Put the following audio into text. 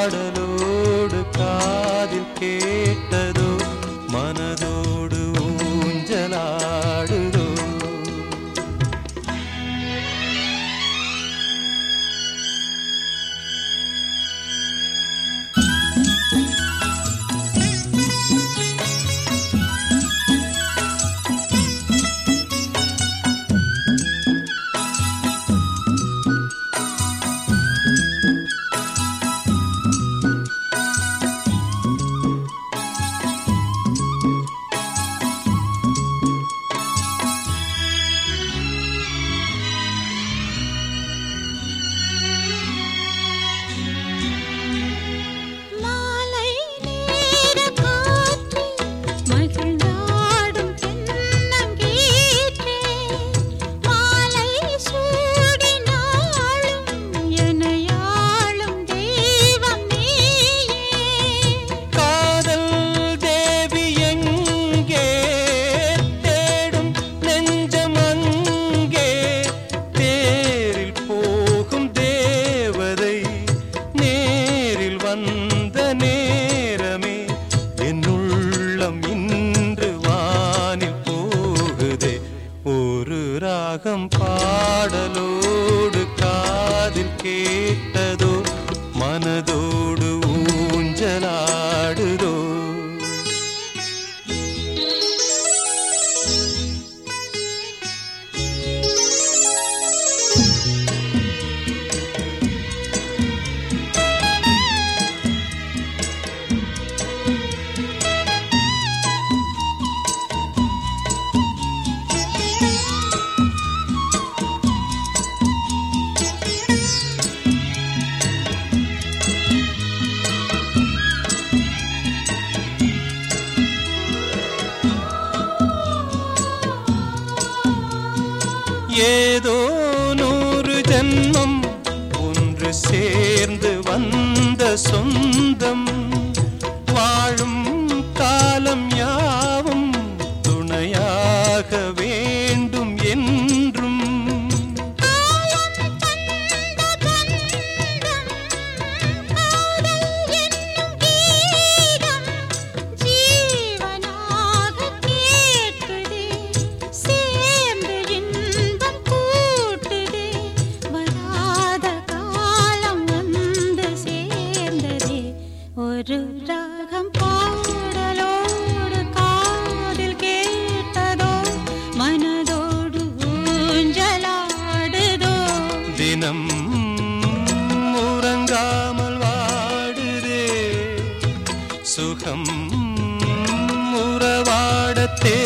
பாடலோடு நேரமே என் உள்ளம் இன்று வானில் போகுதே. ஒரு ராகம் பாடலோடு காதில் கேட்டதோ மனதோடு ஊஞ்சலாடுதோ. ஏதோ நூறு ஜென்மம் ஒன்று சேர்ந்து வந்த சொந்த தினம் உறங்காமல் வாடுதே. சுகம் உறவாடத்தே.